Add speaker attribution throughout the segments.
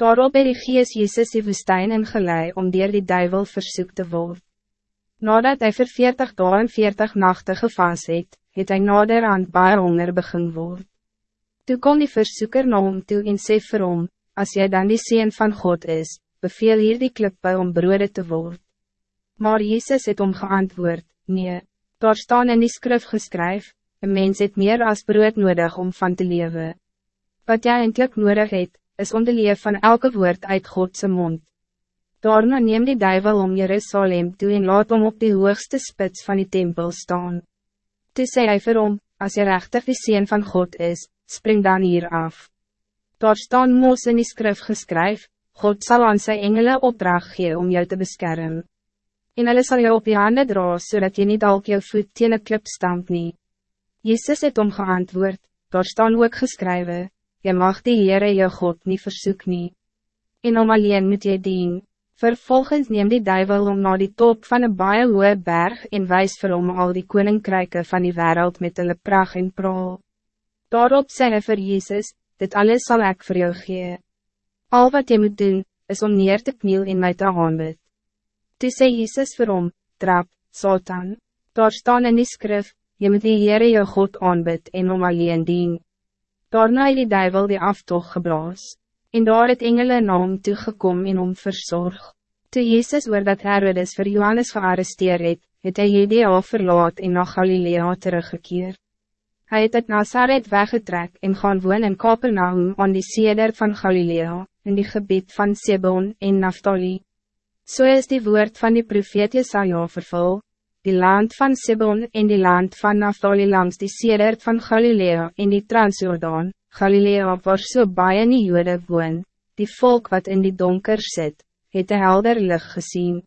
Speaker 1: Daarop het die gees Jezus die woestijn ingelei om dier die duivel versoek te word. Nadat hij vir 40 dagen en 40 nachten gevas het, het hy nader aan baie honger begin word. Toe kom die versoeker na hom toe en sê vir hom, as jy dan die Seen van God is, beveel hier die klippe om broode te word. Maar Jezus het om geantwoord, nee, daar staan in die skrif geskryf, een mens het meer als brood nodig om van te leven. Wat jij eindelijk nodig het, is om te leven van elke woord uit Godse mond. Daarna neem die duivel om Jerusalem toe en laat om op die hoogste spits van die tempel staan. Toe sê hy vir hom, as jy rechtig die Seen van God is, spring dan hier af. Daar staan moos in die skrif geskryf, God zal aan sy engele opdracht gee om jou te beschermen. En hulle sal jou op je handen dra, zodat je niet al jou voet teen een klip stamp nie. Jezus het om geantwoord, daar staan ook geskrywe, je mag die Heere jou God niet versoek nie. En om alleen moet jy dien. Vervolgens neem die duivel om naar die top van een baie hoge berg en wijs vir hom al die koninkryke van die wereld met hulle pracht en praal. Daarop sê hy vir Jezus, dit alles zal ik voor jou gee. Al wat je moet doen, is om neer te kniel in my te aanbid. Toe sê Jezus vir hom, trap, Satan, daar staan in die skrif, je moet die Heere jou God aanbid en om alleen dien. Daarna het die duivel die aftog geblaas. En daar het engele na hom toegekom en hom verzorg. Toe Jezus hoor dat Herodes voor Johannes gearresteerd het, het hy hierdie al verlaat en na Galilea teruggekeer. Hij het uit Nazareth weggetrek en gaan woon in Kapernaum aan die seder van Galilea, in die gebied van Sebon en Naphtali. Zo so is die woord van die profeet Jesaja vervul, die land van Sebon en die land van Naphtali langs die seder van Galilea en die Transjordaan, Galilea waar so baie nie jode woon, die volk wat in die donker zit, het de helder lig gezien.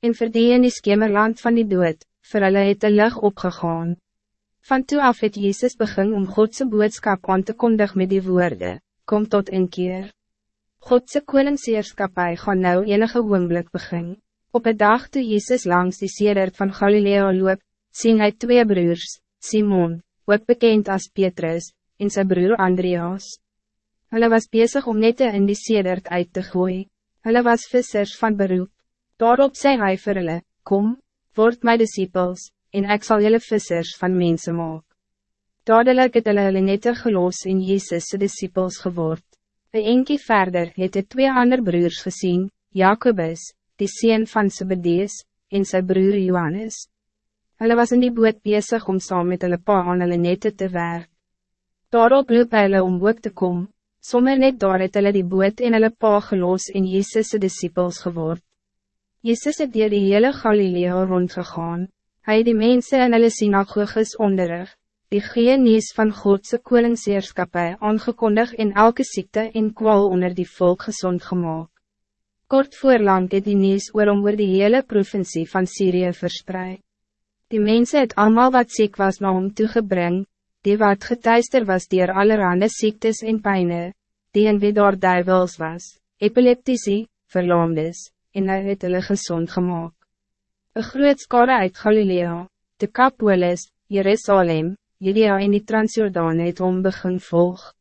Speaker 1: En vir die in die skemerland van die dood, vir hulle het de lig opgegaan. Van toe af het Jezus begin om Godse boodskap aan te kondig met die woorden, kom tot een keer. Godse koningsheerskapie gaan nou enige oomblik begin. Op een dag toe Jezus langs die sedert van Galilea loop, sien hy twee broers, Simon, ook bekend als Petrus, en zijn broer Andreas. Hulle was bezig om nette in die sedert uit te gooien. Hulle was vissers van beroep. Daarop zei hij vir hulle, kom, word my disciples, en ik zal jullie vissers van mensen maak. Dadelijk het hulle hulle nette geloos in Jezus' disciples geword. Een enkie verder het het twee ander broers gezien, Jacobus, die sien van Zebedees, en zijn broer Johannes. Hulle was in die boot bezig om saam met hulle pa aan hulle nette te werk. Daarop loop hulle om ook te kom, sommer net daar het hulle die boot en hulle pa geloos en Jezus' disciples geword. Jezus het dier die hele Galilea rondgegaan, hy het die mense in hulle synagoges onderrig, die geenies van Godse koningsheerskapie aangekondig en elke ziekte en kwal onder die volk gezond gemaakt. Kort voorlang het die nieuws oorom oor die hele provincie van Syrië verspreid. Die mensen het allemaal wat ziek was na hom toegebring, die wat getuister was dier allerhande ziektes en pijnen, die in wie daar duivels was, epileptici, verlaamdes, en hy het hulle gezond gemaakt. Een groot skare uit Galilea, de Kapolis, Jerusalem, Judea en die Transjordaan het om begin volg.